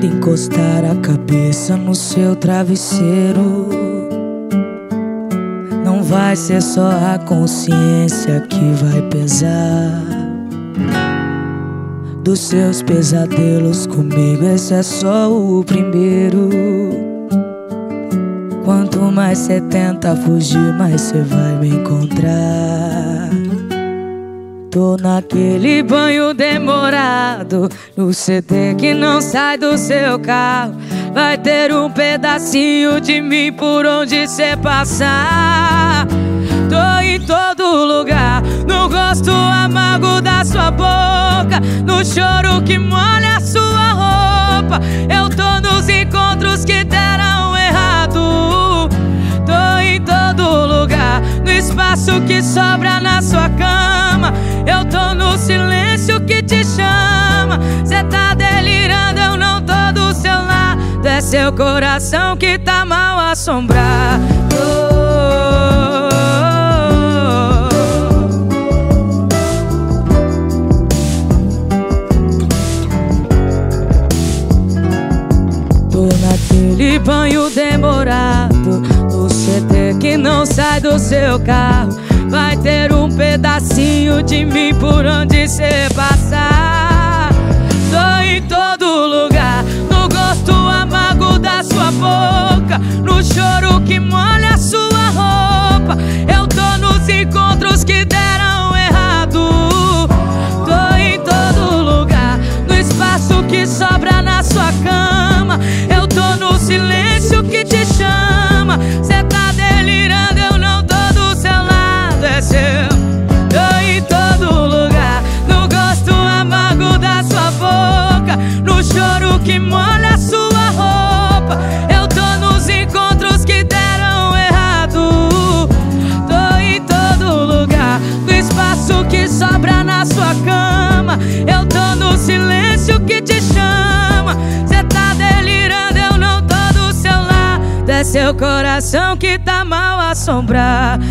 Quando encostar a cabeça no seu travesseiro, não vai ser só a consciência que vai pesar. Dos seus pesadelos comigo, esse é só o primeiro. Quanto mais cê tenta fugir, mais cê vai me encontrar. Tô naquele banho demorado No CT que não sai do seu carro. Vai ter um pedacinho de mim por onde cê passar. Tô em todo lugar No gosto amargo da sua boca No choro que molha a sua roupa. Eu tô nos encontros que deram errado. Tô em todo lugar No espaço que seu coração que tá mal assombrado. Tô naquele banho demorado. No CT que não sai do seu carro. Vai ter um pedacinho de mim por onde cê passar No choro que É seu coração que tá mal assombrado